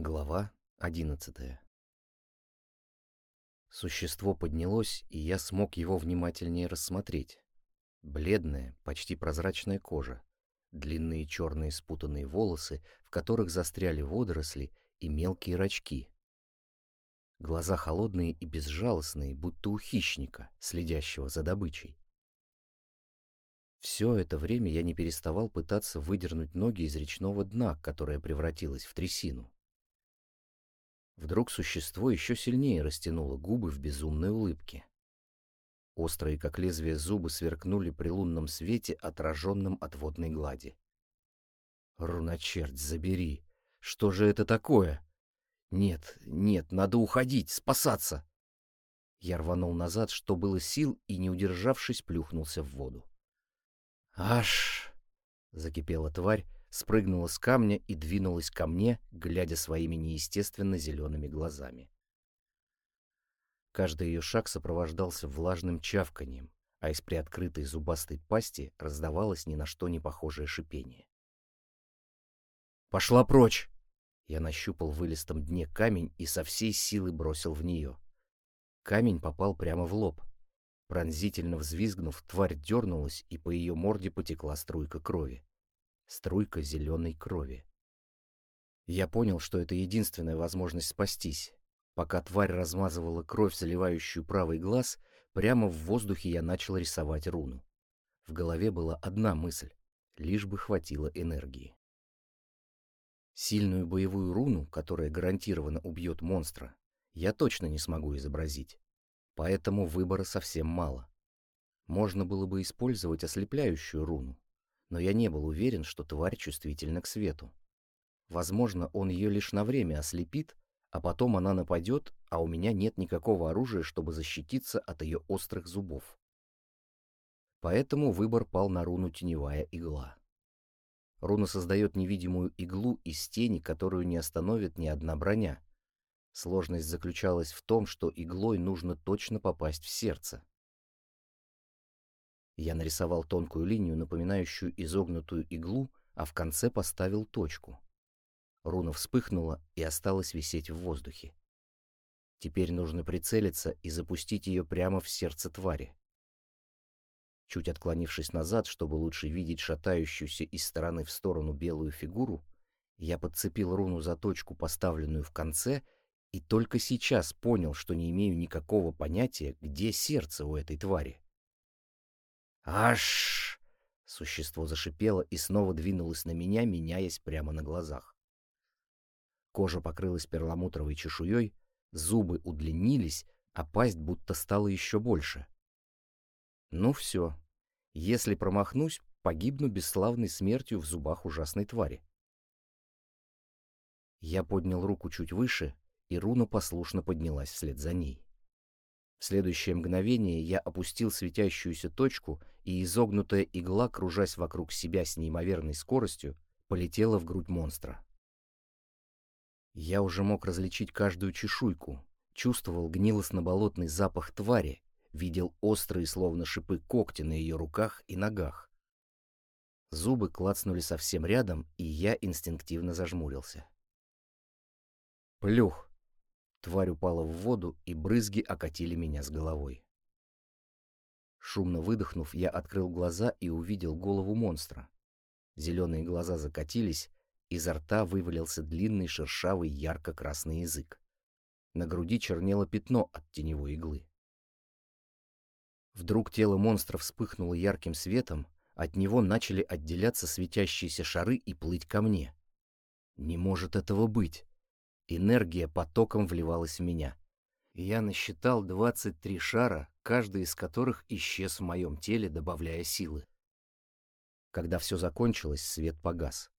Глава одиннадцатая Существо поднялось, и я смог его внимательнее рассмотреть. Бледная, почти прозрачная кожа, длинные черные спутанные волосы, в которых застряли водоросли и мелкие рачки. Глаза холодные и безжалостные, будто у хищника, следящего за добычей. Все это время я не переставал пытаться выдернуть ноги из речного дна, которое превратилось в трясину. Вдруг существо еще сильнее растянуло губы в безумной улыбке. Острые, как лезвие, зубы сверкнули при лунном свете, отраженном от водной глади. «Руночерт, забери! Что же это такое? Нет, нет, надо уходить, спасаться!» Я рванул назад, что было сил, и, не удержавшись, плюхнулся в воду. «Аж!» — закипела тварь, спрыгнула с камня и двинулась ко мне, глядя своими неестественно зелеными глазами. Каждый ее шаг сопровождался влажным чавканием, а из приоткрытой зубастой пасти раздавалось ни на что не похожее шипение. «Пошла прочь!» Я нащупал в вылистом дне камень и со всей силы бросил в нее. Камень попал прямо в лоб. Пронзительно взвизгнув, тварь дернулась, и по ее морде потекла струйка крови струйка зеленой крови. Я понял, что это единственная возможность спастись. Пока тварь размазывала кровь, заливающую правый глаз, прямо в воздухе я начал рисовать руну. В голове была одна мысль — лишь бы хватило энергии. Сильную боевую руну, которая гарантированно убьет монстра, я точно не смогу изобразить. Поэтому выбора совсем мало. Можно было бы использовать ослепляющую руну, но я не был уверен, что тварь чувствительна к свету. Возможно, он ее лишь на время ослепит, а потом она нападет, а у меня нет никакого оружия, чтобы защититься от ее острых зубов. Поэтому выбор пал на руну «Теневая игла». Руна создает невидимую иглу из тени, которую не остановит ни одна броня. Сложность заключалась в том, что иглой нужно точно попасть в сердце. Я нарисовал тонкую линию, напоминающую изогнутую иглу, а в конце поставил точку. Руна вспыхнула и осталась висеть в воздухе. Теперь нужно прицелиться и запустить ее прямо в сердце твари. Чуть отклонившись назад, чтобы лучше видеть шатающуюся из стороны в сторону белую фигуру, я подцепил руну за точку, поставленную в конце, и только сейчас понял, что не имею никакого понятия, где сердце у этой твари. Аж! Существо зашипело и снова двинулось на меня, меняясь прямо на глазах. Кожа покрылась перламутровой чешуей, зубы удлинились, а пасть будто стала еще больше. Ну все. Если промахнусь, погибну бесславной смертью в зубах ужасной твари. Я поднял руку чуть выше, и руна послушно поднялась вслед за ней. В следующее мгновение я опустил светящуюся точку, и изогнутая игла, кружась вокруг себя с неимоверной скоростью, полетела в грудь монстра. Я уже мог различить каждую чешуйку, чувствовал гнилостно-болотный запах твари, видел острые, словно шипы когти на ее руках и ногах. Зубы клацнули совсем рядом, и я инстинктивно зажмурился. Плюх! Тварь упала в воду, и брызги окатили меня с головой. Шумно выдохнув, я открыл глаза и увидел голову монстра. Зеленые глаза закатились, изо рта вывалился длинный шершавый ярко-красный язык. На груди чернело пятно от теневой иглы. Вдруг тело монстра вспыхнуло ярким светом, от него начали отделяться светящиеся шары и плыть ко мне. Не может этого быть. Энергия потоком вливалась в меня. Я насчитал 23 шара, каждый из которых исчез в моем теле, добавляя силы. Когда все закончилось, свет погас.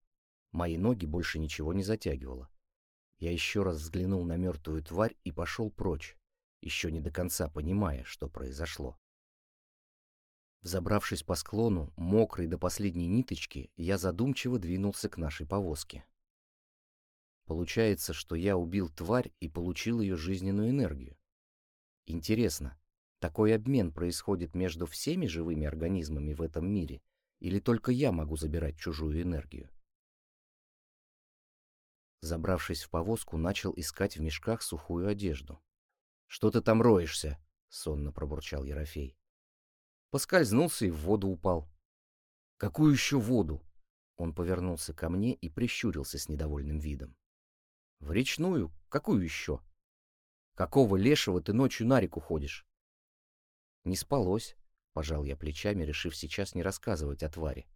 Мои ноги больше ничего не затягивало. Я еще раз взглянул на мертвую тварь и пошел прочь, еще не до конца понимая, что произошло. Взобравшись по склону, мокрый до последней ниточки, я задумчиво двинулся к нашей повозке. Получается, что я убил тварь и получил ее жизненную энергию. Интересно, такой обмен происходит между всеми живыми организмами в этом мире, или только я могу забирать чужую энергию? Забравшись в повозку, начал искать в мешках сухую одежду. «Что ты там роешься?» — сонно пробурчал Ерофей. Поскользнулся и в воду упал. «Какую еще воду?» Он повернулся ко мне и прищурился с недовольным видом. «В речную? Какую еще? Какого лешего ты ночью на реку ходишь?» «Не спалось», — пожал я плечами, решив сейчас не рассказывать о твари.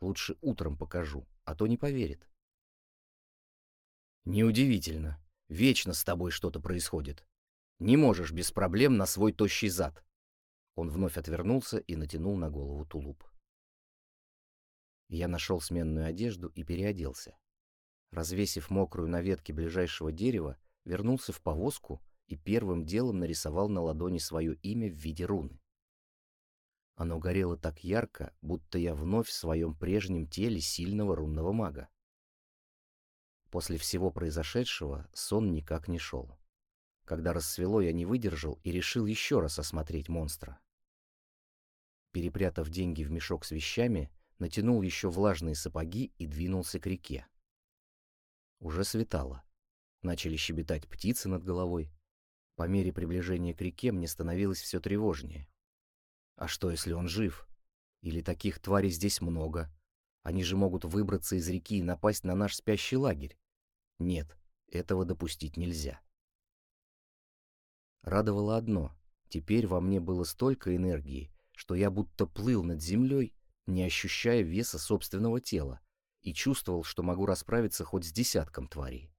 «Лучше утром покажу, а то не поверит». «Неудивительно. Вечно с тобой что-то происходит. Не можешь без проблем на свой тощий зад». Он вновь отвернулся и натянул на голову тулуп. Я нашел сменную одежду и переоделся. Развесив мокрую на ветке ближайшего дерева, вернулся в повозку и первым делом нарисовал на ладони свое имя в виде руны. Оно горело так ярко, будто я вновь в своем прежнем теле сильного рунного мага. После всего произошедшего сон никак не шел. Когда рассвело, я не выдержал и решил еще раз осмотреть монстра. Перепрятав деньги в мешок с вещами, натянул еще влажные сапоги и двинулся к реке. Уже светало. Начали щебетать птицы над головой. По мере приближения к реке мне становилось все тревожнее. А что, если он жив? Или таких тварей здесь много? Они же могут выбраться из реки и напасть на наш спящий лагерь. Нет, этого допустить нельзя. Радовало одно. Теперь во мне было столько энергии, что я будто плыл над землей, не ощущая веса собственного тела, и чувствовал, что могу расправиться хоть с десятком тварей.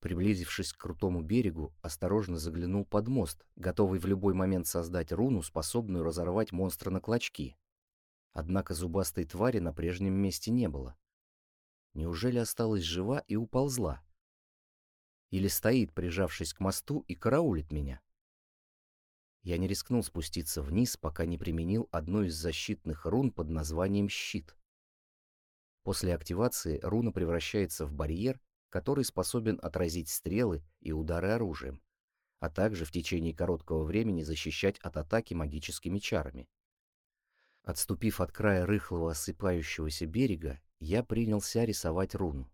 Приблизившись к крутому берегу, осторожно заглянул под мост, готовый в любой момент создать руну, способную разорвать монстра на клочки. Однако зубастой твари на прежнем месте не было. Неужели осталась жива и уползла? Или стоит, прижавшись к мосту, и караулит меня? Я не рискнул спуститься вниз, пока не применил одну из защитных рун под названием «Щит». После активации руна превращается в барьер, который способен отразить стрелы и удары оружием, а также в течение короткого времени защищать от атаки магическими чарами. Отступив от края рыхлого осыпающегося берега, я принялся рисовать руну.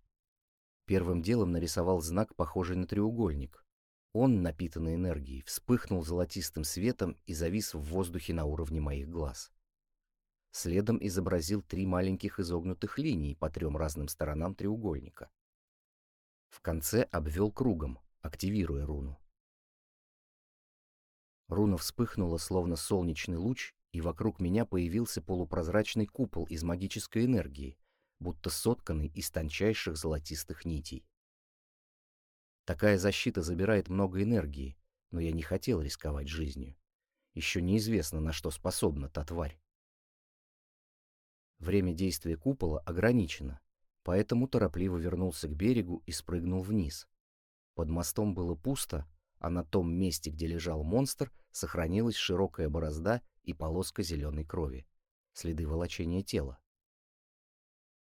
Первым делом нарисовал знак, похожий на треугольник, он, напитанный энергией, вспыхнул золотистым светом и завис в воздухе на уровне моих глаз. Следом изобразил три маленьких изогнутых линии по трем разным сторонам треугольника. В конце обвел кругом, активируя руну. Руна вспыхнула, словно солнечный луч, и вокруг меня появился полупрозрачный купол из магической энергии, будто сотканный из тончайших золотистых нитей. Такая защита забирает много энергии, но я не хотел рисковать жизнью. Еще неизвестно, на что способна та тварь. Время действия купола ограничено, поэтому торопливо вернулся к берегу и спрыгнул вниз. Под мостом было пусто, а на том месте, где лежал монстр, сохранилась широкая борозда и полоска зеленой крови. Следы волочения тела.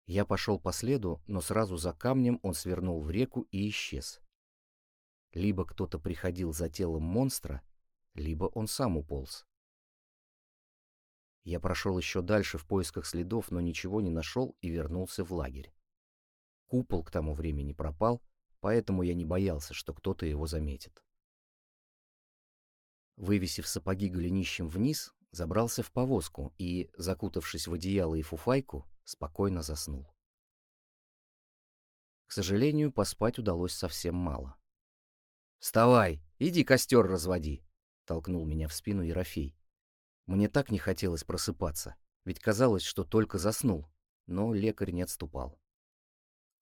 Я пошел по следу, но сразу за камнем он свернул в реку и исчез. Либо кто-то приходил за телом монстра, либо он сам уполз. Я прошел еще дальше в поисках следов, но ничего не нашел и вернулся в лагерь. Купол к тому времени пропал, поэтому я не боялся, что кто-то его заметит. Вывесив сапоги голенищем вниз, забрался в повозку и, закутавшись в одеяло и фуфайку, спокойно заснул. К сожалению, поспать удалось совсем мало. «Вставай, иди костер разводи», — толкнул меня в спину Ерофей. Мне так не хотелось просыпаться, ведь казалось, что только заснул, но лекарь не отступал.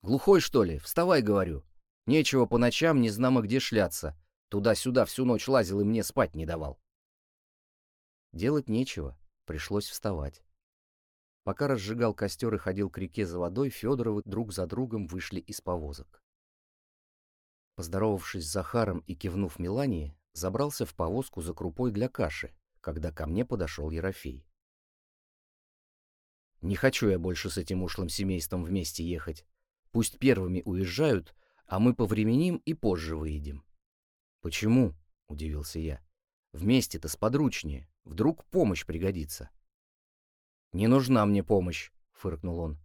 «Глухой, что ли? Вставай, говорю. Нечего по ночам не знамо где шляться. Туда-сюда всю ночь лазил и мне спать не давал». Делать нечего, пришлось вставать. Пока разжигал костер и ходил к реке за водой, Федоровы друг за другом вышли из повозок. Поздоровавшись с Захаром и кивнув Мелании, забрался в повозку за крупой для каши, когда ко мне подошел Ерофей. «Не хочу я больше с этим ушлым семейством вместе ехать. Пусть первыми уезжают, а мы повременим и позже выедем». «Почему?» — удивился я. «Вместе-то сподручнее. Вдруг помощь пригодится». «Не нужна мне помощь», — фыркнул он.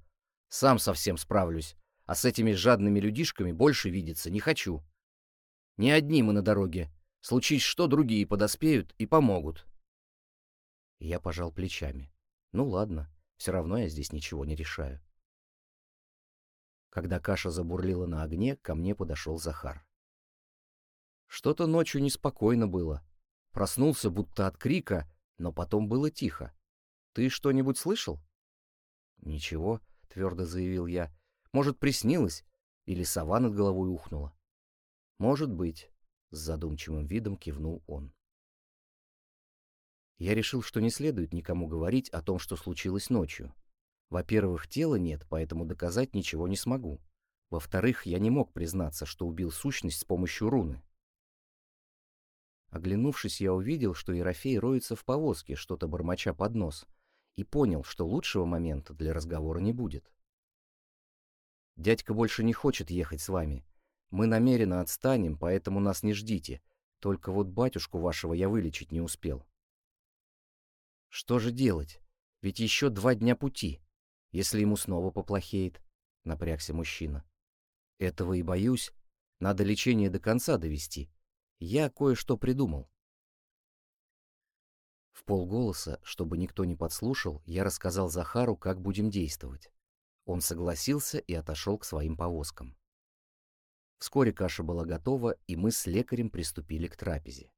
«Сам совсем справлюсь. а с этими жадными людишками больше видеться не хочу. Не одни мы на дороге. Случись что, другие подоспеют и помогут. Я пожал плечами. Ну ладно, все равно я здесь ничего не решаю. Когда каша забурлила на огне, ко мне подошел Захар. Что-то ночью неспокойно было. Проснулся будто от крика, но потом было тихо. Ты что-нибудь слышал? Ничего, твердо заявил я. Может, приснилось? Или сова над головой ухнула? Может быть, с задумчивым видом кивнул он. Я решил, что не следует никому говорить о том, что случилось ночью. Во-первых, тела нет, поэтому доказать ничего не смогу. Во-вторых, я не мог признаться, что убил сущность с помощью руны. Оглянувшись, я увидел, что Ерофей роется в повозке, что-то бормоча под нос, и понял, что лучшего момента для разговора не будет. «Дядька больше не хочет ехать с вами. Мы намеренно отстанем, поэтому нас не ждите. Только вот батюшку вашего я вылечить не успел». «Что же делать? Ведь еще два дня пути. Если ему снова поплохеет», — напрягся мужчина. «Этого и боюсь. Надо лечение до конца довести. Я кое-что придумал». В полголоса, чтобы никто не подслушал, я рассказал Захару, как будем действовать. Он согласился и отошел к своим повозкам. Вскоре каша была готова, и мы с лекарем приступили к трапезе.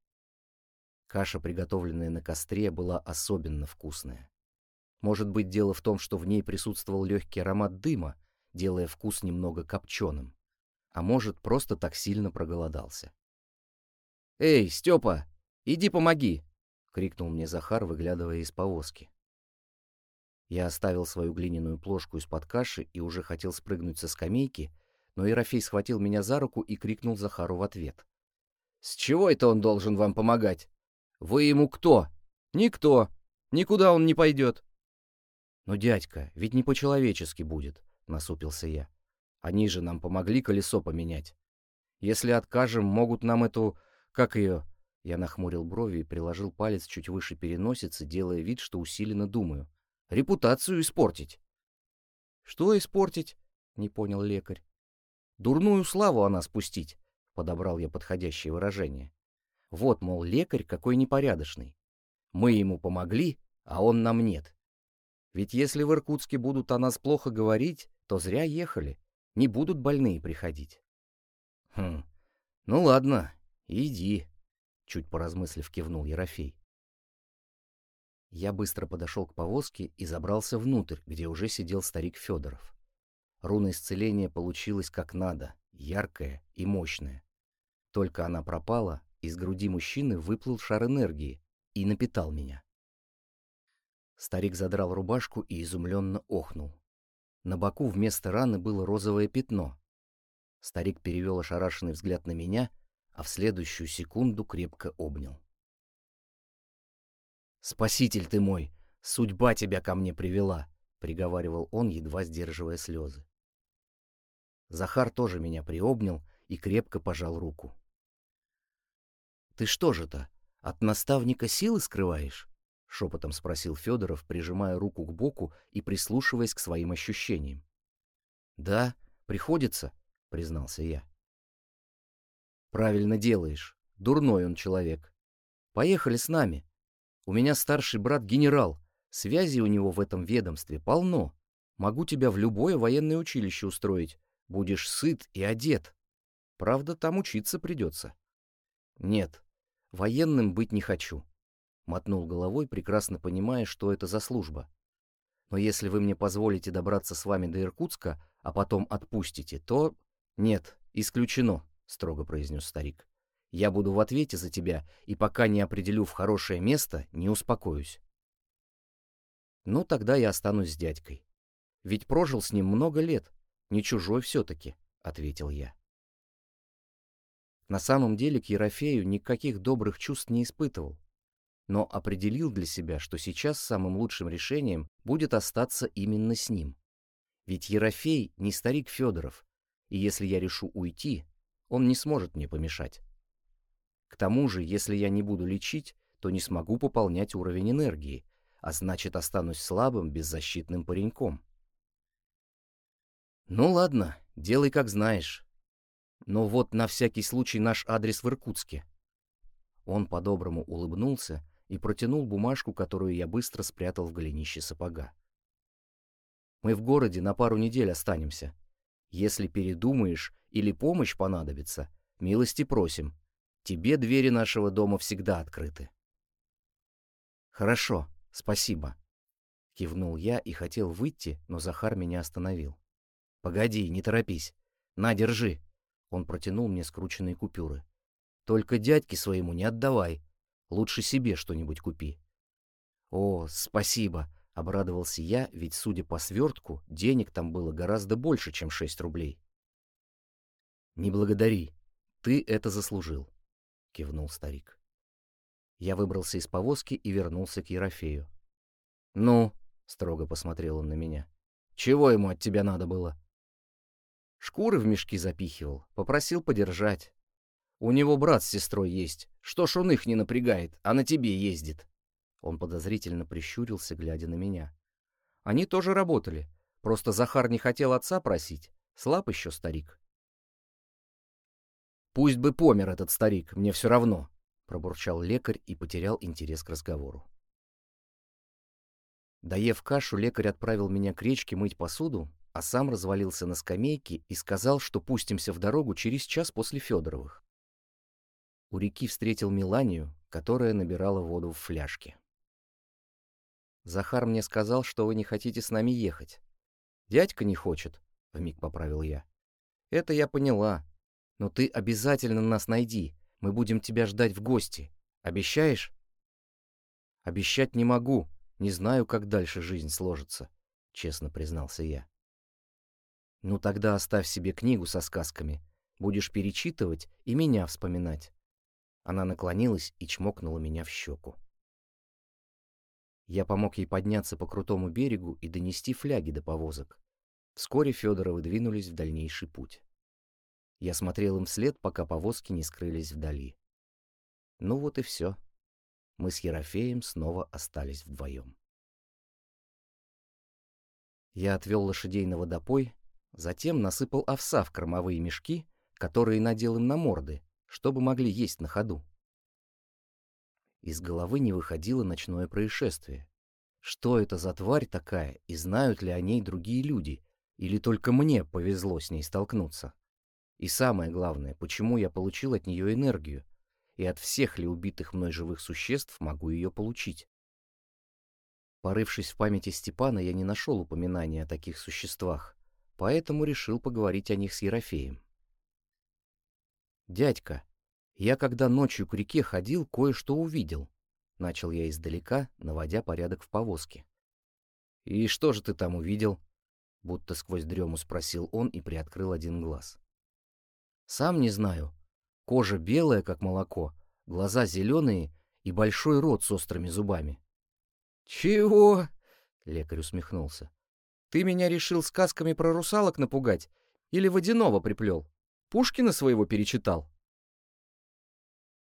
Каша, приготовленная на костре, была особенно вкусная. Может быть, дело в том, что в ней присутствовал легкий аромат дыма, делая вкус немного копченым. А может, просто так сильно проголодался. «Эй, Степа, иди помоги!» — крикнул мне Захар, выглядывая из повозки. Я оставил свою глиняную плошку из-под каши и уже хотел спрыгнуть со скамейки, но Ерофей схватил меня за руку и крикнул Захару в ответ. «С чего это он должен вам помогать? Вы ему кто? Никто. Никуда он не пойдет. Но, дядька, ведь не по-человечески будет, насупился я. Они же нам помогли колесо поменять. Если откажем, могут нам эту... Как ее... Я нахмурил брови и приложил палец чуть выше переносицы, делая вид, что усиленно думаю. Репутацию испортить. Что испортить? Не понял лекарь. Дурную славу о нас пустить, подобрал я подходящее выражение. Вот, мол, лекарь какой непорядочный. Мы ему помогли, а он нам нет. Ведь если в Иркутске будут о нас плохо говорить, то зря ехали. Не будут больные приходить. Хм, ну ладно, иди, чуть поразмыслив кивнул Ерофей. Я быстро подошел к повозке и забрался внутрь, где уже сидел старик Федоров. Руна исцеления получилась как надо, яркая и мощная. Только она пропала, из груди мужчины выплыл шар энергии и напитал меня. Старик задрал рубашку и изумленно охнул. На боку вместо раны было розовое пятно. Старик перевел ошарашенный взгляд на меня, а в следующую секунду крепко обнял. «Спаситель ты мой! Судьба тебя ко мне привела!» — приговаривал он, едва сдерживая слезы. Захар тоже меня приобнял и крепко пожал руку. «Ты что же-то, от наставника силы скрываешь?» — шепотом спросил Федоров, прижимая руку к боку и прислушиваясь к своим ощущениям. «Да, приходится», — признался я. «Правильно делаешь. Дурной он человек. Поехали с нами. У меня старший брат генерал. Связи у него в этом ведомстве полно. Могу тебя в любое военное училище устроить. Будешь сыт и одет. Правда, там учиться придется». «Нет, Военным быть не хочу. Мотнул головой, прекрасно понимая, что это за служба. Но если вы мне позволите добраться с вами до Иркутска, а потом отпустите, то... Нет, исключено, строго произнес старик. Я буду в ответе за тебя, и пока не определю в хорошее место, не успокоюсь. Ну, тогда я останусь с дядькой. Ведь прожил с ним много лет, не чужой все-таки, — ответил я. На самом деле к Ерофею никаких добрых чувств не испытывал, но определил для себя, что сейчас самым лучшим решением будет остаться именно с ним. Ведь Ерофей не старик Федоров, и если я решу уйти, он не сможет мне помешать. К тому же, если я не буду лечить, то не смогу пополнять уровень энергии, а значит останусь слабым, беззащитным пареньком. «Ну ладно, Делай, как знаешь. Но вот на всякий случай наш адрес в Иркутске. Он по-доброму улыбнулся и протянул бумажку, которую я быстро спрятал в голенище сапога. Мы в городе на пару недель останемся. Если передумаешь или помощь понадобится, милости просим. Тебе двери нашего дома всегда открыты. Хорошо, спасибо. Кивнул я и хотел выйти, но Захар меня остановил. Погоди, не торопись. На, держи. Он протянул мне скрученные купюры. Только дядьке своему не отдавай. Лучше себе что-нибудь купи. О, спасибо, обрадовался я, ведь, судя по свертку, денег там было гораздо больше, чем шесть рублей. Не благодари. Ты это заслужил, кивнул старик. Я выбрался из повозки и вернулся к Ерофею. «Ну?» — строго посмотрел он на меня. «Чего ему от тебя надо было?» Шкуры в мешки запихивал, попросил подержать. У него брат с сестрой есть. Что ж он их не напрягает, а на тебе ездит?» Он подозрительно прищурился, глядя на меня. «Они тоже работали. Просто Захар не хотел отца просить. Слаб еще старик». «Пусть бы помер этот старик, мне все равно», — пробурчал лекарь и потерял интерес к разговору. Доев кашу, лекарь отправил меня к речке мыть посуду, а сам развалился на скамейке и сказал, что пустимся в дорогу через час после Федоровых. У реки встретил Миланию, которая набирала воду в фляжке. «Захар мне сказал, что вы не хотите с нами ехать. Дядька не хочет», — вмиг поправил я. «Это я поняла. Но ты обязательно нас найди. Мы будем тебя ждать в гости. Обещаешь?» «Обещать не могу. Не знаю, как дальше жизнь сложится», — честно признался я. «Ну тогда оставь себе книгу со сказками. Будешь перечитывать и меня вспоминать. Она наклонилась и чмокнула меня в щеку. Я помог ей подняться по крутому берегу и донести фляги до повозок. Вскоре Федоровы двинулись в дальнейший путь. Я смотрел им вслед, пока повозки не скрылись вдали. Ну вот и все. Мы с Ерофеем снова остались вдвоем. Я отвел лошадей на водопой, затем насыпал овса в кормовые мешки, которые надел им на морды, чтобы могли есть на ходу. Из головы не выходило ночное происшествие. Что это за тварь такая, и знают ли о ней другие люди, или только мне повезло с ней столкнуться? И самое главное, почему я получил от нее энергию, и от всех ли убитых мной живых существ могу ее получить? Порывшись в памяти Степана, я не нашел упоминания о таких существах, поэтому решил поговорить о них с Ерофеем. «Дядька, я когда ночью к реке ходил, кое-что увидел», — начал я издалека, наводя порядок в повозке. «И что же ты там увидел?» — будто сквозь дрему спросил он и приоткрыл один глаз. «Сам не знаю. Кожа белая, как молоко, глаза зеленые и большой рот с острыми зубами». «Чего?» — лекарь усмехнулся. «Ты меня решил сказками про русалок напугать или водяного приплел?» Пушкина своего перечитал.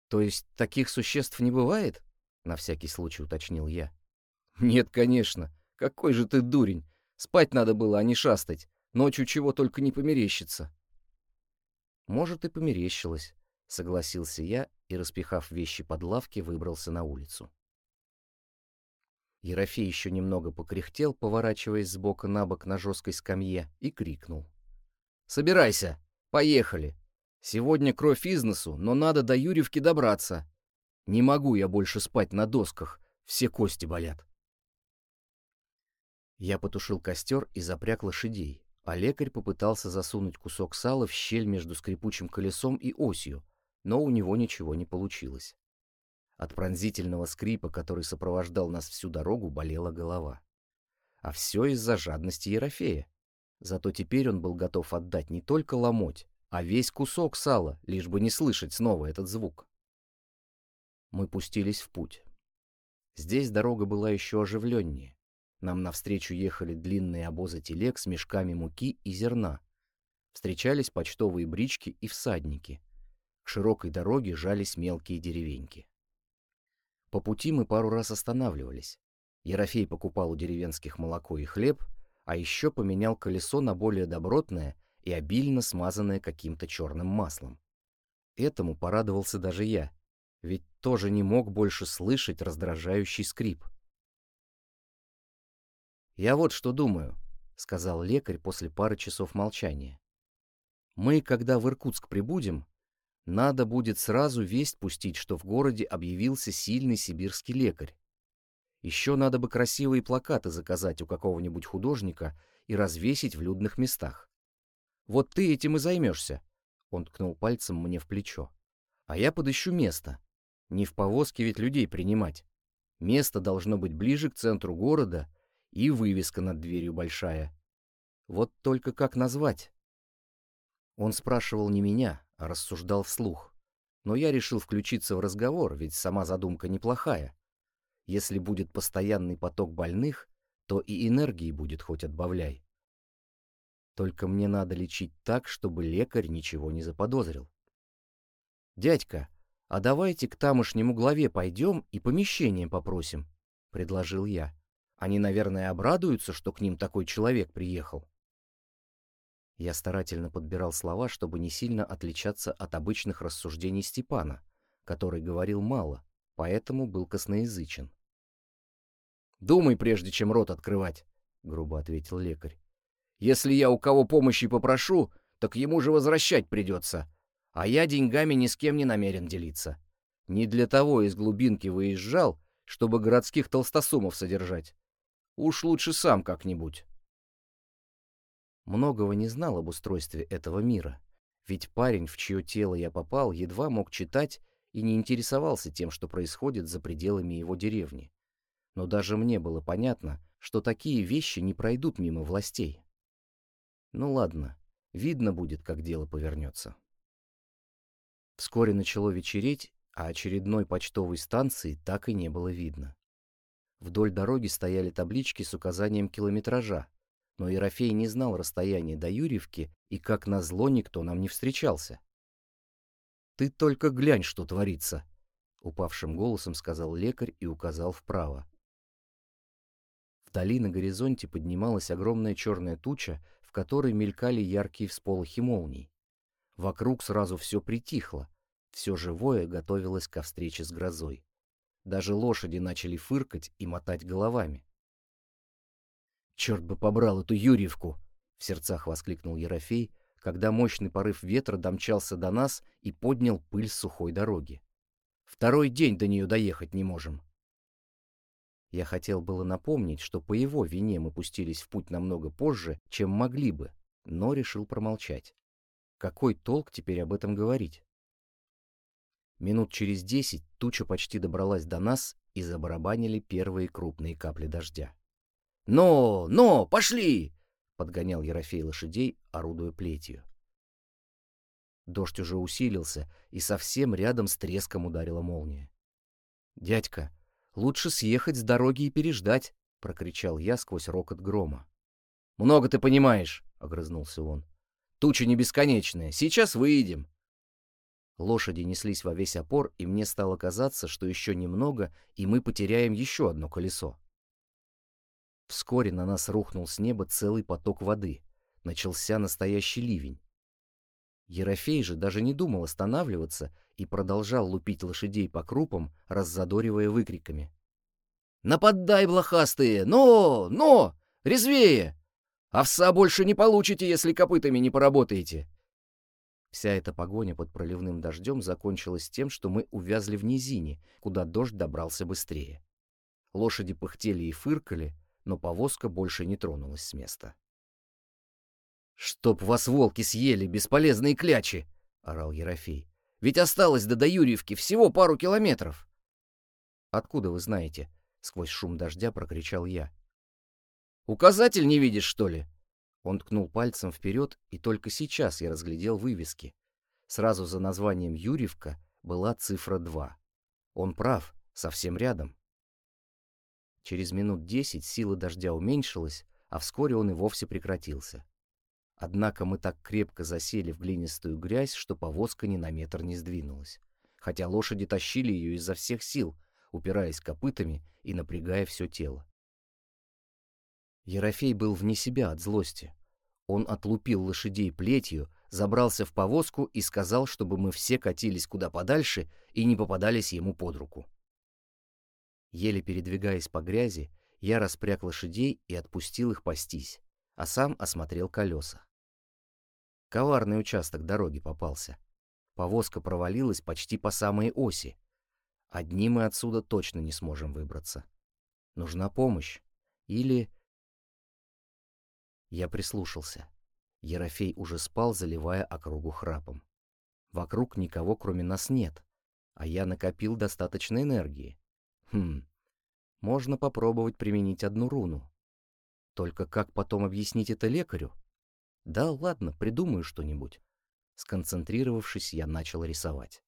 То есть таких существ не бывает? На всякий случай уточнил я. Нет, конечно. Какой же ты дурень. Спать надо было, а не шастать. Ночью чего только не померещится. Может, и померещилось, согласился я и, распихав вещи под лавки, выбрался на улицу. Ерофей еще немного покряхтел, поворачиваясь с на бок на жесткой скамье, и крикнул. «Собирайся! Поехали. Сегодня кровь из носу, но надо до Юрьевки добраться. Не могу я больше спать на досках, все кости болят. Я потушил костер и запряг лошадей, а лекарь попытался засунуть кусок сала в щель между скрипучим колесом и осью, но у него ничего не получилось. От пронзительного скрипа, который сопровождал нас всю дорогу, болела голова. А все из-за жадности Ерофея. Зато теперь он был готов отдать не только ломоть, а весь кусок сала, лишь бы не слышать снова этот звук. Мы пустились в путь. Здесь дорога была еще оживленнее. Нам навстречу ехали длинные обозы телег с мешками муки и зерна. Встречались почтовые брички и всадники. К широкой дороге жались мелкие деревеньки. По пути мы пару раз останавливались. Ерофей покупал у деревенских молоко и хлеб, а еще поменял колесо на более добротное и обильно смазанное каким-то черным маслом. Этому порадовался даже я, ведь тоже не мог больше слышать раздражающий скрип. «Я вот что думаю», — сказал лекарь после пары часов молчания. «Мы, когда в Иркутск прибудем, надо будет сразу весть пустить, что в городе объявился сильный сибирский лекарь. Еще надо бы красивые плакаты заказать у какого-нибудь художника и развесить в людных местах. Вот ты этим и займешься. Он ткнул пальцем мне в плечо. А я подыщу место. Не в повозке ведь людей принимать. Место должно быть ближе к центру города и вывеска над дверью большая. Вот только как назвать? Он спрашивал не меня, рассуждал вслух. Но я решил включиться в разговор, ведь сама задумка неплохая. Если будет постоянный поток больных, то и энергии будет хоть отбавляй. Только мне надо лечить так, чтобы лекарь ничего не заподозрил. «Дядька, а давайте к тамошнему главе пойдем и помещение попросим», — предложил я. «Они, наверное, обрадуются, что к ним такой человек приехал». Я старательно подбирал слова, чтобы не сильно отличаться от обычных рассуждений Степана, который говорил мало, поэтому был косноязычен. «Думай, прежде чем рот открывать», — грубо ответил лекарь. «Если я у кого помощи попрошу, так ему же возвращать придется, а я деньгами ни с кем не намерен делиться. Не для того из глубинки выезжал, чтобы городских толстосумов содержать. Уж лучше сам как-нибудь». Многого не знал об устройстве этого мира, ведь парень, в чье тело я попал, едва мог читать и не интересовался тем, что происходит за пределами его деревни. Но даже мне было понятно, что такие вещи не пройдут мимо властей. Ну ладно, видно будет, как дело повернется. Вскоре начало вечереть, а очередной почтовой станции так и не было видно. Вдоль дороги стояли таблички с указанием километража, но Ерофей не знал расстояния до Юрьевки, и как назло никто нам не встречался. «Ты только глянь, что творится!» — упавшим голосом сказал лекарь и указал вправо. Вдали на горизонте поднималась огромная черная туча, в которой мелькали яркие всполохи молний. Вокруг сразу все притихло, все живое готовилось ко встрече с грозой. Даже лошади начали фыркать и мотать головами. «Черт бы побрал эту Юрьевку!» — в сердцах воскликнул Ерофей, когда мощный порыв ветра домчался до нас и поднял пыль с сухой дороги. «Второй день до нее доехать не можем». Я хотел было напомнить, что по его вине мы пустились в путь намного позже, чем могли бы, но решил промолчать. Какой толк теперь об этом говорить? Минут через десять туча почти добралась до нас и забарабанили первые крупные капли дождя. «Но, но, пошли!» — подгонял Ерофей лошадей, орудуя плетью. Дождь уже усилился, и совсем рядом с треском ударила молния. «Дядька, лучше съехать с дороги и переждать!» — прокричал я сквозь рокот грома. «Много ты понимаешь!» — огрызнулся он. «Туча не бесконечная. Сейчас выйдем!» Лошади неслись во весь опор, и мне стало казаться, что еще немного, и мы потеряем еще одно колесо. Вскоре на нас рухнул с неба целый поток воды. Начался настоящий ливень. Ерофей же даже не думал останавливаться и продолжал лупить лошадей по крупам, раззадоривая выкриками. «Нападай, блохастые! Но! Но! Резвее! Овса больше не получите, если копытами не поработаете!» Вся эта погоня под проливным дождем закончилась тем, что мы увязли в низине, куда дождь добрался быстрее. Лошади пыхтели и фыркали, но повозка больше не тронулась с места. «Чтоб вас волки съели, бесполезные клячи!» — орал Ерофей. «Ведь осталось до Доюрьевки всего пару километров!» «Откуда вы знаете?» — сквозь шум дождя прокричал я. «Указатель не видишь, что ли?» Он ткнул пальцем вперед, и только сейчас я разглядел вывески. Сразу за названием Юрьевка была цифра 2. Он прав, совсем рядом. Через минут десять сила дождя уменьшилась, а вскоре он и вовсе прекратился. Однако мы так крепко засели в глинистую грязь, что повозка ни на метр не сдвинулась, хотя лошади тащили ее изо всех сил, упираясь копытами и напрягая все тело. Ерофей был вне себя от злости. Он отлупил лошадей плетью, забрался в повозку и сказал, чтобы мы все катились куда подальше и не попадались ему под руку. Еле передвигаясь по грязи, я распряг лошадей и отпустил их пастись, а сам осмотрел колеса. Коварный участок дороги попался. Повозка провалилась почти по самой оси. Одни мы отсюда точно не сможем выбраться. Нужна помощь. Или... Я прислушался. Ерофей уже спал, заливая округу храпом. Вокруг никого, кроме нас, нет, а я накопил достаточно энергии. Хм, можно попробовать применить одну руну. Только как потом объяснить это лекарю? Да ладно, придумаю что-нибудь. Сконцентрировавшись, я начал рисовать.